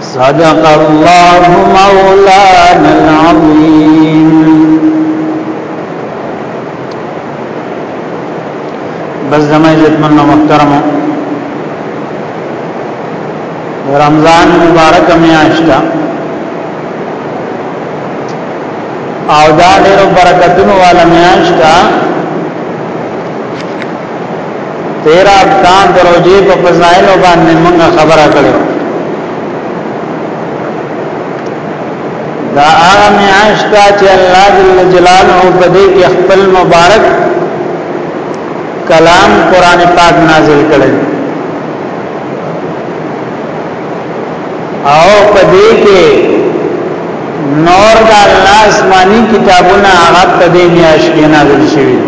صدق الله مولانا العظيم بس زما عزت من محترم رمضان مبارک میاشتا او دا ډېر برکتونو والا میاشتا تیر احکام د روزي په فضایل باندې موږ خبره کړو دا هغه میاشت چې الله جل جلاله په دې کې خپل مبارک کلام قران پاک نازل کړي او په دې کې نور د الله آسماني کتابونه هغه په دې میاشت کې نازل شوي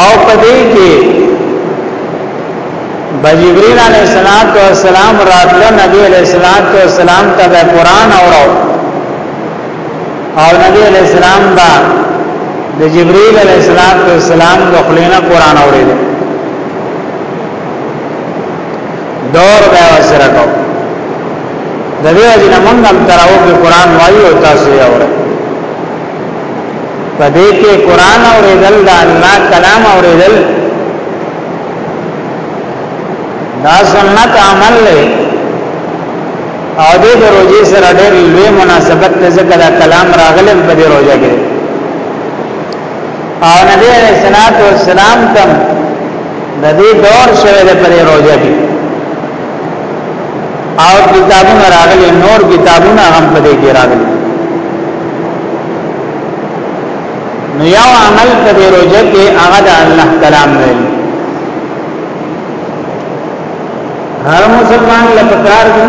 او پدې کې بجبريل عليه الصلاه والسلام راتله نبی عليه الصلاه والسلام ته قرآن اورو او نبی عليه السلام با د جبريل عليه الصلاه والسلام د خلینو قرآن اورید دور به وسره کوو د دې وجه نه موږ هم تراو کې قران وایو او تاسو یې اورئ په دې کې قران اوریدل د الله کلام اوریدل دا سنت عمل له او دې د روزي سره ډېر لوی مناسبت ته ځکه دا کلام راغلی په دې روزه کې او نبی علیہ الصلوۃ والسلام تم د دې دور شوه د پرې روزه کې او کتابونه راغلي نور کتابونه هم په دې کې راغلي نو یو عمل په دې روزه کې هغه د الله کلام ویل هر مسلمان له پکار دی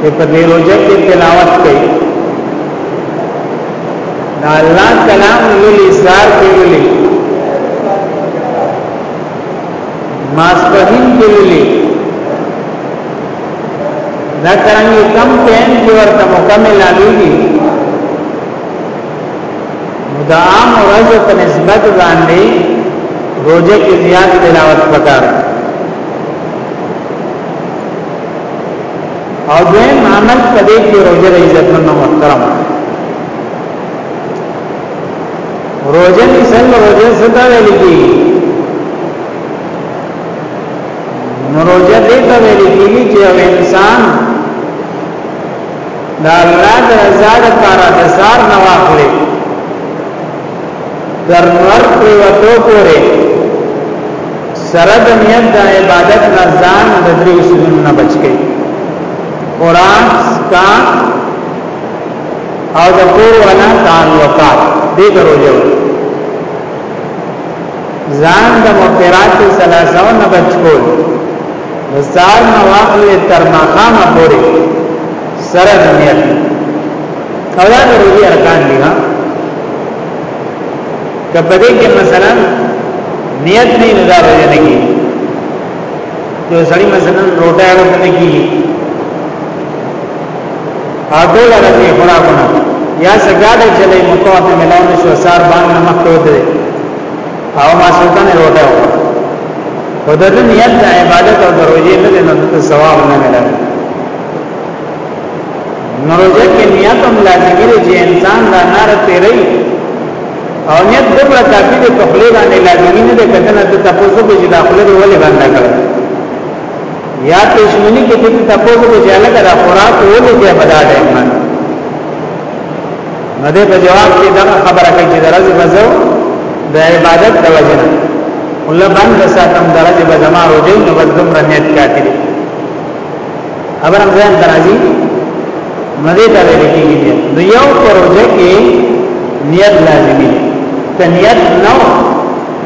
چې په دې روزه کې تلاوت کوي دا الله کلام لولي زار کوي ماسپهین کې ویلي دا څنګه کم ټیم کې ورته مکمل علیږي دا عام ورځ په نسبت باندې روزه کې زیات تلاوت پکار او دویم عمل په دې کې روزه عزت منو محترم روزه نیسل روزه ستا ویل کیږي نو روزه دې ته ویل کیږي چې یو انسان د الله د رضا لپاره د سار نه واخلي تر نور پرې وته پورې سره د نیت د عبادت نه ځان د درې اصولونو نه بچ کړي قران کا او د کور والا تعلقات دې دروځو ځان د مفرات ثلاثه نه بچ کول مستار نو واخل تر مقام پورې سره د نیت او دا ضروري ارکان دي ها کپه دې کې مثلا نیت نه نظر راځي نه کی جو سړی مثلا روټه اړه نه کی هغه لره دې خوراکونه یا سګاډه چلې مکو ته ملاو نشو سار باندې مخ ته ودرې او ما سلطان روټه و او د نیت د عبادت او دروځي نه نه ته ثواب نه ملل نروځه کې نیت هم لازمي دی چې انسان دا نار تیرې او نیت د پر کافي د تخلیل باندې لازمي نه ده کتنه ته تاسو به جدا خلل ولې باندې کړو یا پښمنی کې چې تاسو ته جاله کرا خوراک ولې دې بلا دې من نو دې په جواب کې دا خبره کوي چې درځي بزو د عبادت د وجنه الله باندې ساتم درځي بزما روزي نو بدوم رنیت کاتي خبرم ځان درځي نو دې ته ویل کېږي نو یو پروژه کې نیت لازمي ته نیت نو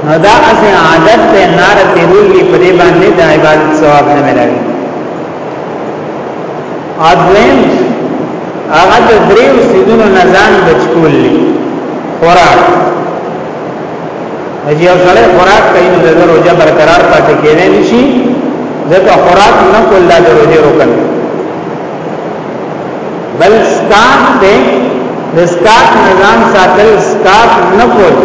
نو دا اسه عادت ته نار تیرول دی په دې باندې د عبادت ثواب نه ملوي اذن هغه د دریو سیدونو نزان بچکول لی خوراک اجي او سره خوراک کوي نو د روزه برقرار پاتې کېدای نشي ځکه خوراک نه کول د روزه روکن بل سکات ته د سکات نظام ساتل سکات نه کول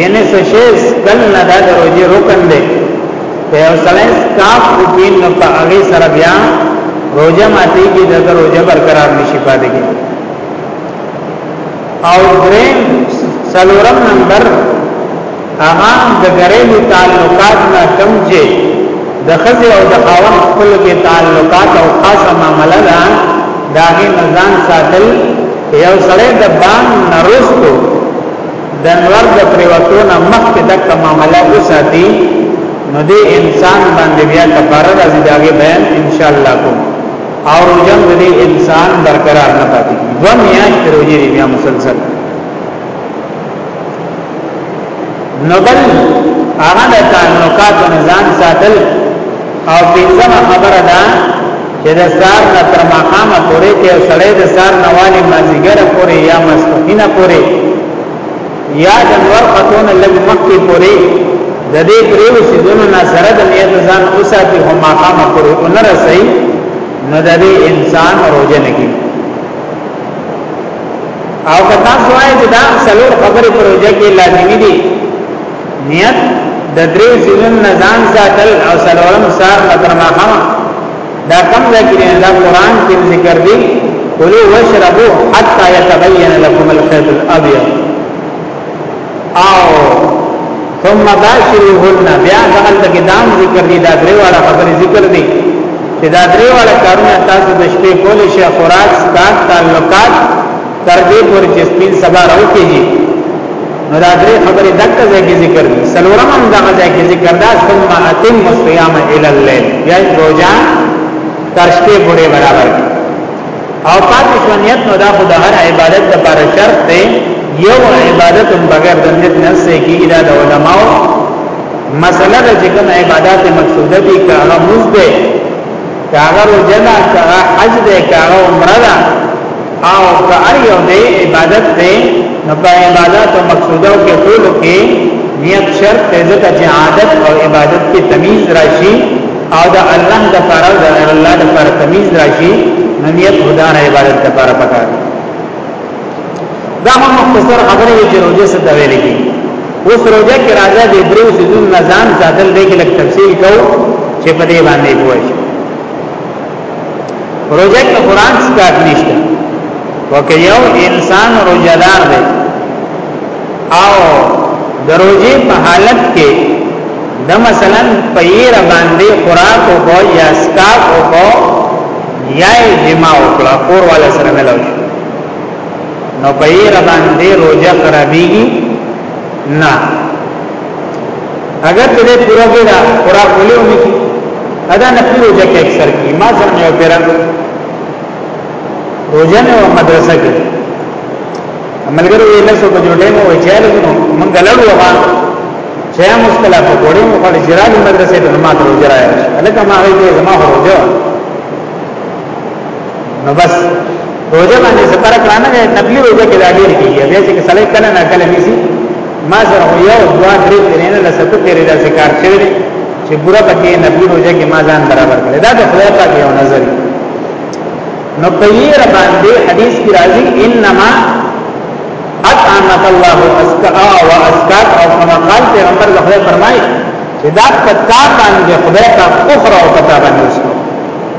یعنی سشیز کل نه دا دروجی رکن دی که یو سړی سکاف وکړي نو په هغه سره بیا روزه ماتېږي د روزه برقرار نشي پاتې کېږي او دریم څلورم نمبر هغه د ګریلو تعلقات نه کم چې د خزه او د خاوند خپل کې تعلقات او خاصه معاملې ده دا غي نزان ساتل یو سړی د بان نرستو د نور د پریوتو نه مخکې د کمامله وساتي نو د انسان باندې بیا کفاره راځي دا غي بیان ان شاء الله کوم او روزم د انسان برقرار نه پاتې دوه میاشتې روزي بیا مسلسل نو بل هغه د تعلقات نزان ساتل او پنځمه خبره ده چې د سار نه تر ماښامه پورې کې او سړی د سار نه والي مازیګر پورې یا مسپخینه پورې یا د نور خطونه لږ مخکې پورې د دې پریو سیدونو نه سره د نیت ځان اوساتي هم ماقامه پورې اونره سي نو د دې انسان روزه نه کی او کتا سوای چې دا سلور خبره پروژه کې لازمي دي نیت د درې سيزونو نه ځان ساتل او سلورم سار لتر ماخم دا کم ذکر نه دا قران کې ذکر دی کلو واشربو حتا يتبين لكم الخيط الابيض او ثم باشروهن بیا دغل تک دام ذکر دی دا درې واړه خبرې ذکر دی چې دا درې واړه کارونه تاسو د شپې کول شي خوراک ستاسو تعلقات تر دې پورې چې سپین سبا راوخیږي نو دا درې خبرې دغه ځای کې ذکر دي سلورم هم دغه ځای کې ذکر دا ثم اتم الصيام الى الليل یا روزه تر شپې پورې برابر او پاتې شونیت نو دا خو د هر عبادت لپاره شرط دی یو عبادت بغیر د نیت نه سې کې اله د علماو مسله د چې کوم عبادت مقصوده دي که هغه مزده که هغه روزه ده که هغه حج ده که هغه عمره ده او که هر یو دی عبادت دی نو په عبادت او مقصودو کې ټولو کې نیت شرط دی ځکه چې عادت او عبادت کې تمیز راشي او د الله د لپاره د غیر الله د لپاره تمیز راشي نو نیت خدای عبادت لپاره پکار دا هم مختصر خبره وی چې روزه څه تویل کی اوس روزه کې راځه د درو سيزون نزان ساتل دی کې لک تفصیل کو چې په دې باندې کوی روزه کې قران سکاټ نشته وکه یو انسان روزه دار دی او د روزې په حالت کې د مثلا پیر باندې خوراک او کو یا سکاټ او کو یا جما او کلا کور والا سره ملو شي نو پیر باندې روزه خرابېږي نه اگر ته دې پورا کې دا پورا کولې ونی کی ادا نه پیرو جا کې اکثر کی ما سره مې پیرا روزه نه مدرسه کې ملګرو یې لاسو په جوړې مو وچاله نو مونږ لړو وغا چې مشکله په ګورې مو خالي جرال مدرسې ته ما ته روزه راځي الکه ما هغه کې زما روزه نو بس روزه باندې سفر کرانه ده نقلی روزه کې دا ډیر کیږي بیا چې سړی کله نه کله نیسی ما سره یو دوا درې ترینه له سپه تیرې دا ذکر شوی چې ګوره پکې نقلی روزه کې ما ځان برابر کړی دا د خدای پاک یو نظر نو په یې را باندې حدیث کې راځي انما اطعمت الله اسکا او اسکات او کما قال پیغمبر د خدای فرمایي چې دا پتا باندې خدای کا اخرى او پتا باندې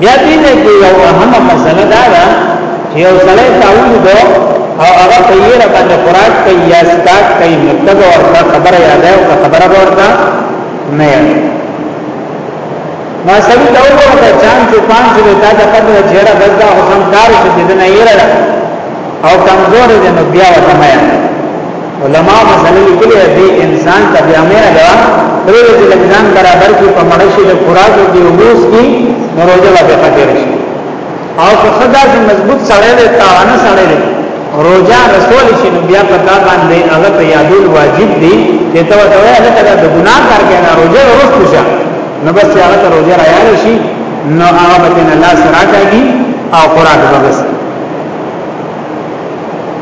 بیا دې نه کې یو اهمه مسله دا ده چې یو سړی تعاون دو او هغه په یې را باندې خوراک کوي یا سکاک کوي مطلب ورته خبره یاده او خبره ورته نه یاده ما سړی دا وکړه چان چې پان چې دا د قدر جهره بزدا حسن دار چې دې نه یې را او کمزور دې نو بیا ورته نه یاده علماء مسله لیکلې ده دې انسان ته بیا مې دا پرې چې لګزان برابر کې په مړ شي د خوراک او د اوس کې روزه لا به خطر شي او که خدا چې مضبوط سره ده تاوانه سره ده روزه رسول شي نو بیا په تا باندې هغه ته یادول واجب دي چې ته ته هغه ته د ګناه کار کې نه روزه ورسته شه نو بس هغه ته روزه رايان شي نو هغه به نه لاس راکاږي او خوراک به بس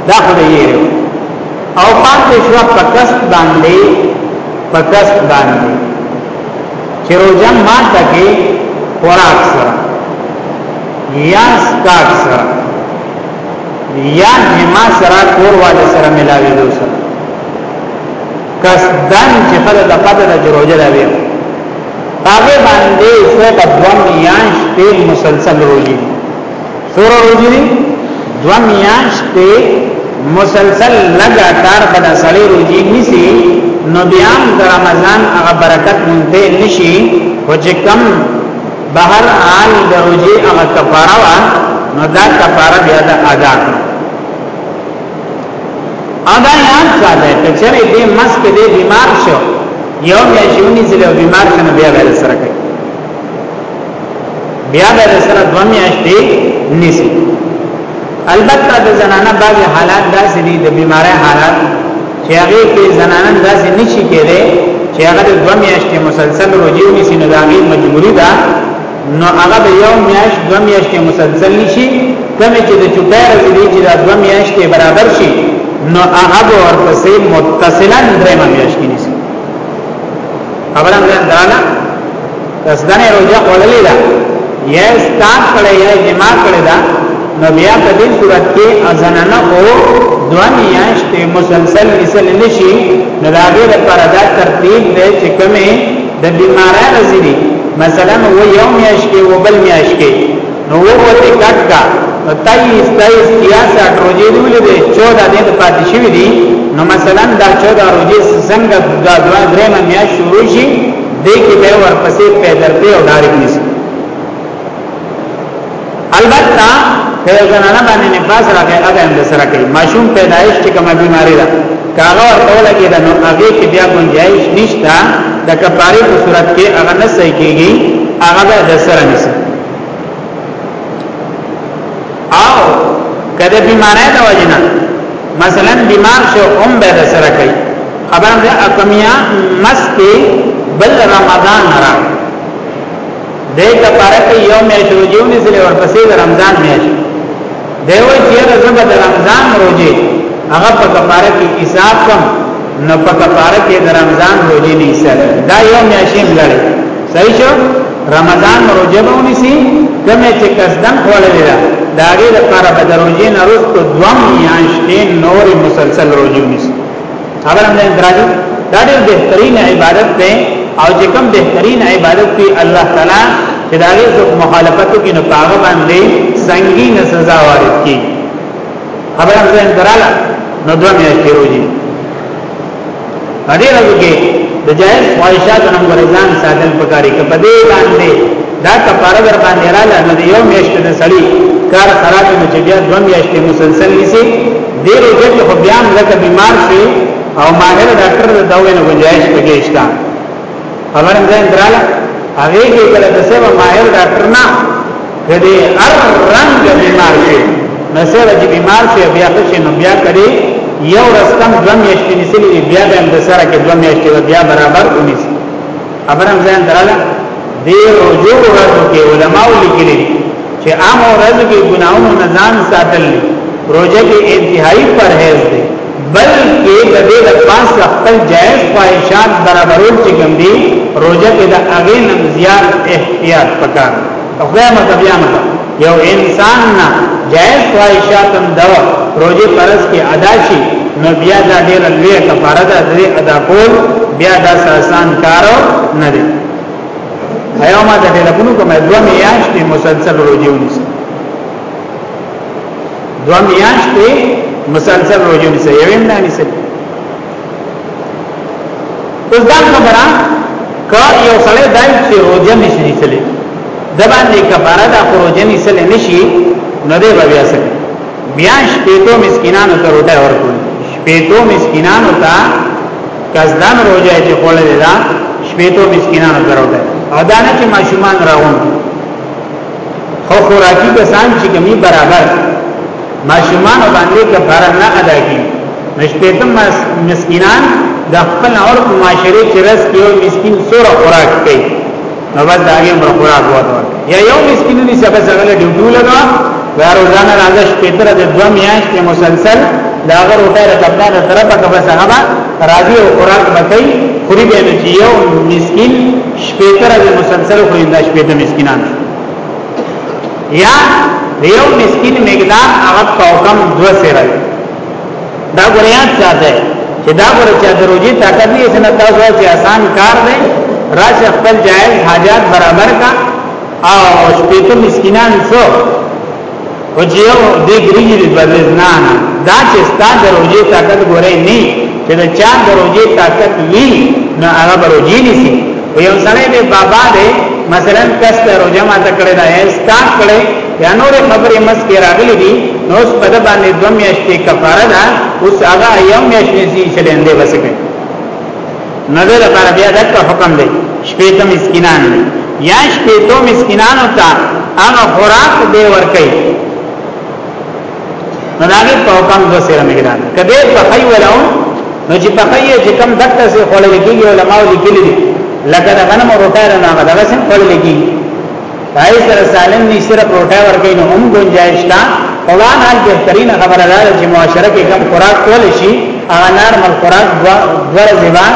دا خو نه یې او پاتې شو په کسب باندې په کسب باندې چې روزه ماته کې خوراک سره یا سکاک سره یا جما سره کور والے سره ملاوي دو سره کسدان چې خلک د پته د روزه دا وي هغه باندې څه د دوه میاشتې مسلسل روزي سوره روزي دي دو میاشتې مسلسل لګاتار بد سړی روزي نیسی نو بیا د رمضان هغه برکت مونته نشي خو چې کم بهر حال د روزي هغه کفاره وا نو دا کفاره بیا د ادا ادا یاد ساته چې چرې دې مس کې دې بیمار شو یو مې شونی چې بیمار شنه بیا ور سره کوي بیا به سره دو میاشتې نیسی البته د زنانه بعض حالات داسې دي د بیماری حالات چې هغه کې زنانه داسې نشي کېدای چې هغه د دو میاشتې مسلسل روزي نیسی نه داغي مجبوری ده نو هغه د یو میاشت دو میاشتې مسلسل نشي کمه چې د چټه راځي چې دا دو میاشتې برابر شي نو هغه ورپسې متصلا درې میاشتې نیسی خبره ده قصدنه روزه خړلې ده یا ستان کړی یا جما کړی ده نو بیا په دې صورت کې ازننه او دوه میاشتې مسلسل مثال نشي نو دا غیر پر دا ترتیب دی چې کومه د بیماری راځي دي مثلا و یو میاش کې و بل میاش کې نو و وته کټ کا نو تای استای سیاسه روزې دی ولې 14 دې پاتې شوې دي نو مثلا دا 14 روزې څنګه دا دوه درې میاش شروع شي دې کې به ورپسې پیدر په او ډارې کیږي البته په زنانه باندې نه پاس راغی هغه هم سره کوي ماشوم پیدایش چې کومه بیماری ده کاغه ورته لګي دا نو هغه کې بیا گنجائش نشته د کفاره په صورت کې هغه نه صحیح کیږي هغه د سره نشي او کده بیماری د وجنه مثلا بیمار شو هم به سره کوي خبر ده اکمیا مستی بل رمضان را دې ته پرک یو مې شروجو نه سره ورپسې رمضان مې شو دیو چې رزم د رمضان روزي هغه په کفاره کې حساب کم نو په کفاره کې د رمضان روزي نه حساب دا یو مې شیم لړ صحیح شو رمضان روزه به ونیسي کومه چې قصدن خوړلې ده دا هغه لپاره به دروځي نه وروسته دوه میاشتې نور مسلسل روزه ونیسي خبر هم نه درځي دا ډېر بهترین عبادت ده او چې کوم بهترین عبادت دی الله تعالی چې دا هغه څوک مخالفت کوي نو هغه باندې سنگین سزا وارد کی خبر هم نه دراله نو دوه میاشتې روزي هدي رزقه د جائز خواهشات نه ورزان ساتل پکاري کپه دې باندې دا کفاره در باندې را لنه د یو میاشت د سړی کار خراب نه چې بیا دوه میاشتې مسلسل نسی دې روزه کې خو بیا لکه بیمار شي او ماهر ډاکټر د داوې نه گنجائش پکې شته خبر ځین دراله هغه کې کله د سیمه ماهر ډاکټر نه کدي هر رنگ بیمار شي نو سره چې بیمار شي بیا څه نو بیا کړي یو رستم دوه میاشتې نسلی بیا به د سره کې دوه میاشتې بیا برابر ونیس خبرم ځین دراله دی رجوع ورځو کې علماء لیکلي چې عام ورځو کې ګناہوں نه ځان ساتل روزه کې انتهایی پرهیز دی بلکې د دې د پاسه خپل جایز خواهشات برابرول چې کوم دي روزه کې د هغه نن زیات احتیاط پکار او خدای مطلب یا مطلب یو انسان نه جائز خواهشات هم دا روزه فرض کې ادا شي نو بیا دا ډېر لوی کفاره ده دې ادا کول بیا دا آسان کار نه دی ایوما د ټلیفون کومه دوه میاشتې مسلسل روزه ونیسه دو میاشتې مسلسل روزه نیسي یو هم نه نیسي اوس دا خبره که یو سړی دای چې روزه نشي نیسلی د باندې کفاره د روزه نیسل نشي نه دی بیا څه بیا شپېتو مسکینانو ته روزه ورکول شپېتو مسکینانو ته کزدان روزه چې خولې ده شپېتو مسکینانو ته روزه او دا نه چې ماشومان راوون خو خوراکي کسان چې کمی برابر ماشومان باندې کفاره نه ادا کی نشپېتم مسکینان د خپل عرف معاشره چې رس یو مسکین سوره خوراک کوي نو بس دا یې مر خوراک وته یا یو مسکین دې سبا څنګه ډیوټو لگا یا روزانه راځي شپېتره د دوه میاشتې مسلسل دا غر وټه د کپتان سره په کبه صحابه راځي او خوراک بکې خوري به نه یو مسکین شپېتره د مسلسل خوري دا شپېته مسکینان یا یو مسکین مقدار هغه توکم دو سره دا ګریان ساته چې دا ګره چې د روزي طاقت یې سنت تاسو چې آسان کار دی راشه خپل جائز حاجات برابر کا او شپېته مسکینان سو او چې یو دې ګریږي د بدل نه نه دا چې ستا د روزي طاقت ګورې نه چې دا چا د روزي طاقت وی نو هغه بروجي نسی او یو سړی به بابا دې مثلا کس ته روزه ما ته کړی دا استا کړی یا نور خبرې مس کې راغلي دي نو اس په باندې دوه میاشتې کفاره ده اوس هغه یو میاشت نسی چلندې وسکه نه ده لپاره بیا دغه حکم دی شپېته مسکینان دی یا شپېتو مسکینانو ته هغه خوراک دی ورکي نو دا نه په حکم دو سره مګران کدی په خی ولاو نو چې په خی چې کم دکته سي خړل کېږي علماء لیکلي لکه د غنم روټه نه هغه دغه سم خړل کېږي پای سره سالم نه صرف روټه ورګې نه هم گنجائش تا قرآن حال بهترین خبره ده چې معاشره کې کم خوراک کول شي هغه نارمل خوراک دوه زبا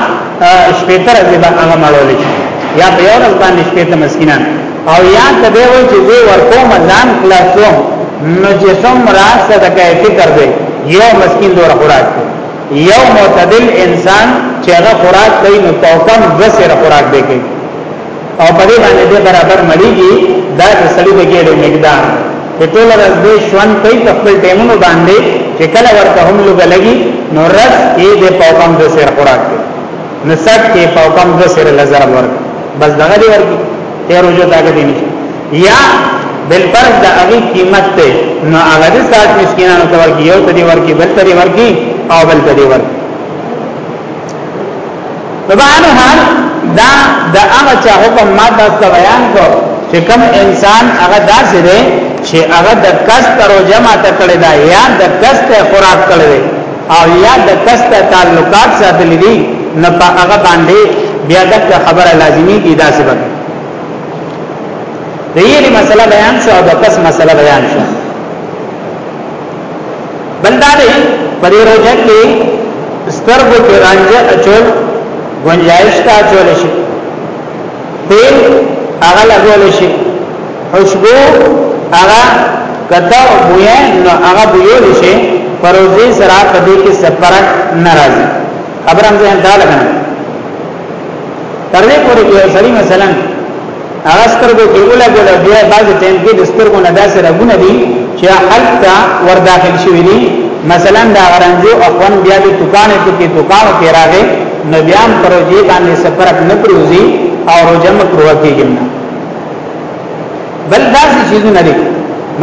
شپېتر زبا هغه مړول شي یا په یو ورځ باندې شپېته مسکینان او یا ته به وایي چې زه ورکو مزان خلاصوم نو چې څومره صدقه فکر دی یو مسکین دور خوراک دی یو معتدل انسان چې هغه خوراک کوي نو توکم وسره خوراک دی کوي او په دې باندې دې برابر مړیږي دا د سړي د ګډو مقدار په ټول ورځ دې شوان کوي په خپل ټیمونو باندې چې کله ورته هم لګلګي نو رس کې دې په کم د سر خوراک دی نو سټ کې په کم د سر لزر ورک بس دغه دې ورکی ته روزه تاګه دي نشي یا بل فرض د هغه قیمت ته نو هغه دې سات مسکینانو ته ورکی یو ته دې ورکی بل ته دې ورکی او بل ته دې ورکی نو بهر حال دا د هغه چا حکم ما تاسو ته بیان کو چې کوم انسان هغه داسې دی چې هغه د کس تر جمع تکړه دا یا د کس ته خوراک کړي او یا د کس ته تعلقات ساتل دي نه په هغه باندې بیا د خبره لازمی کی داسې به د یې مسله بیان شو او د کس مسله بیان شو بل دا دی په دې روزه کې سترګو کې رانجه اچول گنجائش ته اچول شي تیل هغه لګول شي خوشبو هغه کته بویا نو هغه بویول شي پروزی سره په دې کې سفرک ناراضي خبرم ځین دا لګنه تر دې پورې کې سړی مثلا هغه سترګو کې ولګول او بیا بعض ټیم کې د سترګو نه داسې رګونه دي چې حلق ته ور داخل شوي دي مثلا دا غرنجو اخوان بیا د توکانې ته کې توکانو کې راغې نو بیا هم پروژې باندې سفرک نه پروزي او روزه مکروه کېږي نه بل داسې چیزونه دي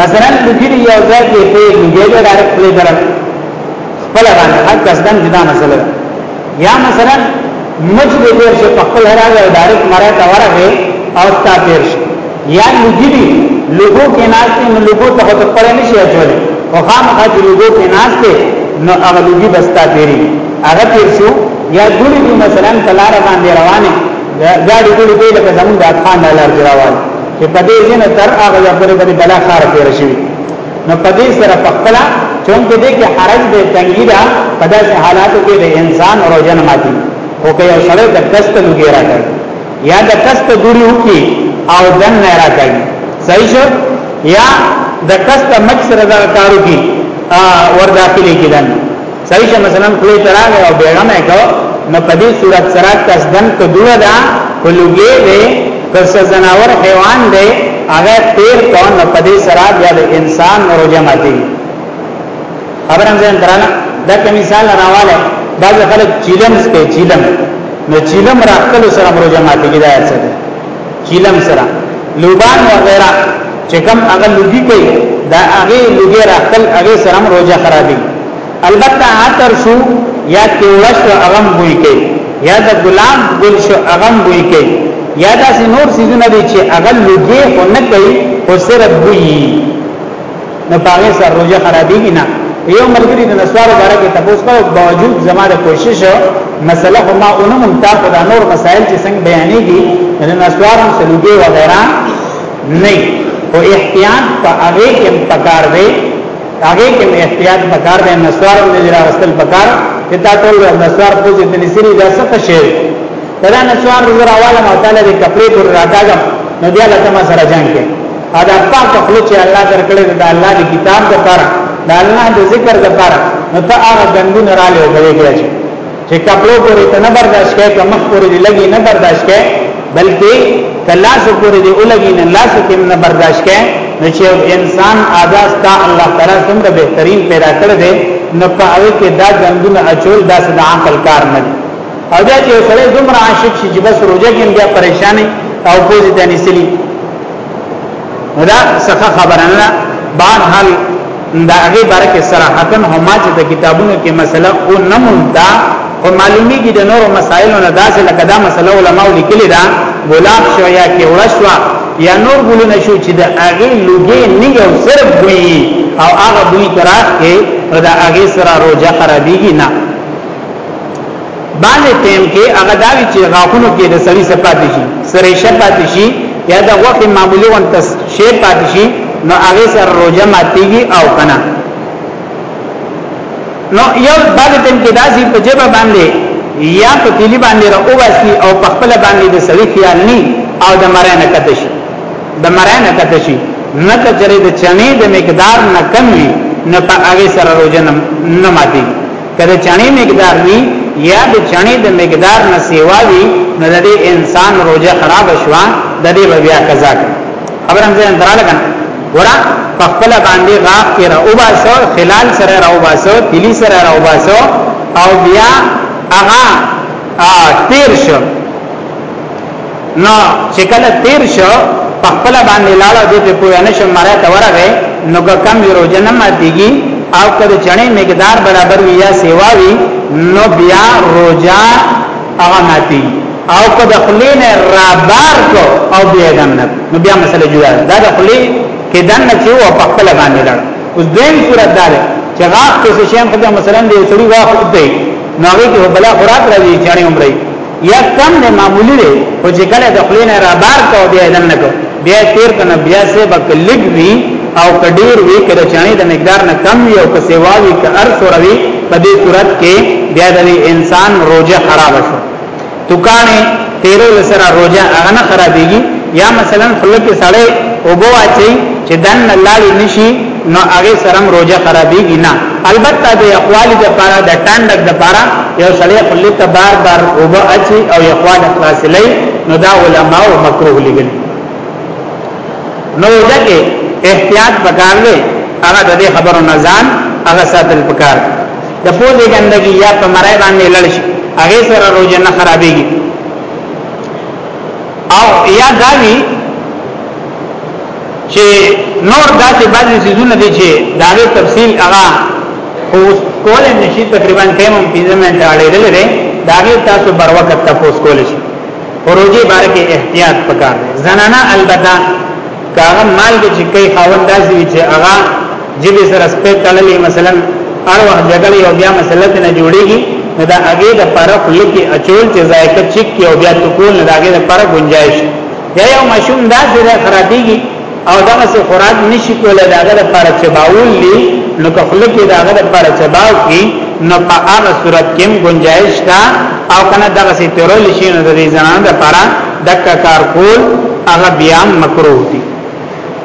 مثلا لګري یو ځای کې په لګي ډایرکټ پلی کړل خپل باندې حق قصدن جدا مسله یا مثلا مچ دې تیر شي په خپل راځي او ډایرک مرای ته ورغه او ستا تیر شي یا لګي لوګو کې ناشته نو لوګو ته خود پړې نشي اچول او خامخا چې لوګو کې ناشته نو هغه لوګي بستا تیری هغه تیر شو یا ګوري دې مثلا تلار باندې روانه ګاډي ګوري دې لکه زموږ د افغان ډالر روان چې په دې ځنه تر هغه پرې باندې بلا خار تیر شي نو په دې سره په خپل چون کې دې کې حرج دې تنګي دا په داسې حالاتو کې د انسان روزه نه ماتي او که یو سره د کست لګي راکړي یا د کست ګوري وکي او دن نه راکړي صحیح شو یا د کست مکسره دا کارو کې ور داخلي کېدنه صحیح شه مثلا خپل تراغه او بیغم کو نو په دې صورت سره قصدن کدوه دا کلوګې دې کس زناور حیوان دې هغه تیر کو نو په دې سره بیا د انسان روزه ماتي خبرم ځین درانه دا کوم مثال راواله بعض خلک چیلم سکه چیلم نو چیلم راخلو سره روزه ماتي کیدای څه چیلم سره لوبان وغیرہ چې کوم هغه لوګي کوي دا هغه لوګي راخل هغه سره روزه خرابي البته عطر شو یا تیوړه شو هغه بوی کوي یا د ګلاب ګل شو هغه بوی کوي یا داسې نور سيزونه دي چې هغه لوګي خو نه کوي خو صرف بوی نو پاګه سره روزه خرابېږي نه یو ملګری د نسوار باره کې تاسو په باوجود زماره کوشش مسله هما اونم تا خدا نور مسائل چې څنګه بیانېږي د نسوار سلوګي وغیرہ نه او احتیاط په هغه کې پکار دی هغه کې احتیاط پکار دی نسوار نه جرا واستل پکار چې تا ټول نسوار په دې تنسری دا څه څه شي دا نسوار زرا والا متعالی د کپڑے پر راټاګم نو بیا لته ما سره جنگ کې دا پاک خپل چې الله درکړي دا الله دی کتاب د پاره دا الله د ذکر د پاره نو ته هغه ګندونه را لې وګړي کېږي چې کپلو پورې ته نه برداشت کې ته مخ پورې دی لګي نه برداشت کې بلکې کلاس پورې دی ولګي نه لاس کې نه برداشت کې نو چې انسان آزاد تا الله تعالی څومره بهترین پیدا کړ دې نو په هغه کې دا ګندونه اچول دا د عقل کار نه دی او دا چې سره دومره عاشق شي چې بس روزه کې بیا پریشانی او پوزې ته نسلی دا څخه خبره نه بهر حال دا هغه باره کې صراحتا هم چې د کتابونو کې مسله او نموندا او معلومی کې د نورو مسایلو نه داسې لکه دا مسله علماء لیکلي دا ګلاب شو یا کې ورشوا یا نور ګلونه شو چې د هغه لوګي نه یو صرف بوي او هغه بوي تراخ کې دا هغه سره روزه خرابېږي نه باندې ټیم کې هغه داوی چې غاښونو کې د سړی صفات شي سره شفات شي یا د غوخه معمولی وان تس شی پات شي نو هغه سره روزه ماتيږي او کنه نو یو باندې ټیم کې داسي په جبه باندې یا په تیلی باندې را اواسي او په خپل باندې د سړی خیال ني او د مرانه کته شي د مرانه کته شي نه کچره د چنې د مقدار نه کم وي نه په هغه سره روزه نه ماتيږي که د چڼې مقدار وي یا د چڼې د مقدار نه سیوا وي نو د دې انسان روزه خراب شوه د دې بیا قضا کوي خبر هم ځان دراله کنه ورا په خپل باندې غاف کې را وباسو خلال سره را وباسو تلی سره را وباسو او بیا هغه تیر شو نو چې کله تیر شو په خپل باندې لاړ او دې په پوه نه شم مړه ته ورغه نو کم یې روزه نه ماتيږي او کله چنې مقدار برابر وي یا سیوا وي نو بیا روزه هغه ماتي او که د خلی نه را بار کو او بیا دم نه نو بیا مسله جدا ده دا د خلی کې دن نه چې او په خپل باندې لړ اوس دیم صورت دار چې غاښ کې شي خدای مثلا دې سړي واخ دی نو هغه کې بلا خوراک راځي چانه عمرې یا کم نه معمولی دی خو چې کله د خلې نه را بار کو بیا دن نه کو بیا تیر کنه بیا سه بک لګ وی او کډیر وی کړه چانی د مقدار نه کم وی او کسه واوی ک ار سوروی په دې صورت کې بیا د انسان روزه خراب شو دکانې تیرو لسره روزه هغه نه خرابېږي یا مثلا خلک سړی او بو اچي چې دن لاړ نشي نو هغه سره روزه خرابېږي نه البته د یخوالي د پاره د ټانډک د پاره یو سړی خپل ته بار بار وبا اچي او یخوال خلاصلې نو دا علما او مکروه لګل نو روزه کې احتیاط پکار دی هغه د دې خبرو نه ځان هغه ساتل پکار د پوزې ګندګي یا په مرای باندې لړ شي هغه سره روزه نه خرابېږي او یا داوی چې نور داسې بعضی سيزونه دي چې داغه تفصیل هغه اوس کول نشي تقریبا ټیم هم 15 منټه اړېدل دي داغه تاسو بر وخت تاسو کول شي پروژې باره کې احتیاط پکار دی زنانه البته کاغه مال به چې کوي خاوند داسې وي چې هغه جبې سره سپېټ تړلې مثلا هر وخت جګړې او بیا مسله نه جوړيږي نو دا هغه د فرق لکه اچول چې ذایقه چک کې او بیا تکول نه دا هغه د فرق گنجائش دا یو ماشوم دا سره خرابېږي او دغه څه خوراک نشي کولای داغه لپاره چې باول دي نو کفل کې داغه لپاره چې باو کې نو په هغه صورت کې گنجائش تا او کنه دغه څه ترول شي نو د دې زنان لپاره دکا کار کول هغه بیا مکروه دي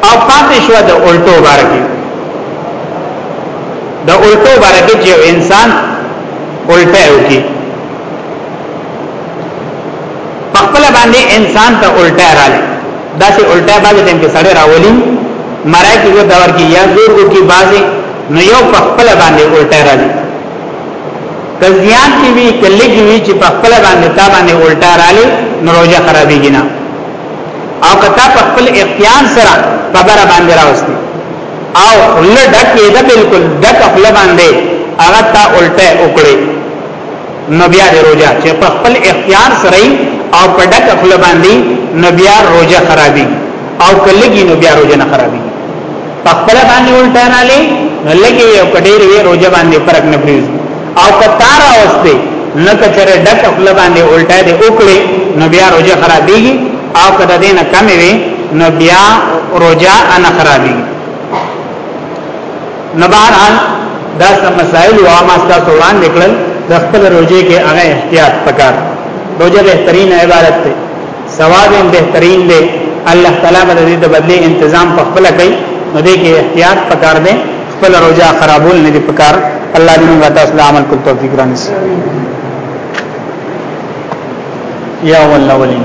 او پاتې شو د الټو بارګي د الټو بارګي چې انسان الټه وکي په خپل باندې انسان ته الټه رااله دا سه الټه باندې ټیم کې سړی راولي مرای کې ګوت اور کې یا زور کو کې بازي نو یو په خپل باندې الټه راځي کزیان کې وی کله کې وی چې په خپل باندې تا باندې الټه رااله نو روزه خرابېږي نه او کتا په خپل اختیار سره په بره باندې راوستي او لډکه ده بالکل دک خپل باندې هغه تا الټه وکړي نو بیا د روزه چې په خپل اختیار سره او په ډک خپل باندې نو بیا روزه خرابي او کلګي نو بیا روزه نه خرابي په خپل باندې الټا نه لې نو لګي او کډېر وی روزه باندې فرق نه پریوز او کتار اوسته نه کچره ډک خپل باندې الټا دې وکړي نو بیا روزه خرابيږي او کده دې نه کمې وي نو بیا روزه نه خرابيږي نه بهرحال دا سم مسائل او ما تاسو وړاندې کړل د خپل روزي کې هغه احتیاط پکار روزه بهترین عبادت ده ثواب هم بهترین ده الله تعالی به دې د بدلې تنظیم په خپل کوي نو دې کې احتیاط پکار ده خپل روزه خرابول نه دي پکار الله دې موږ تاسو له عمل کول توفیق رانیسي یا ولولین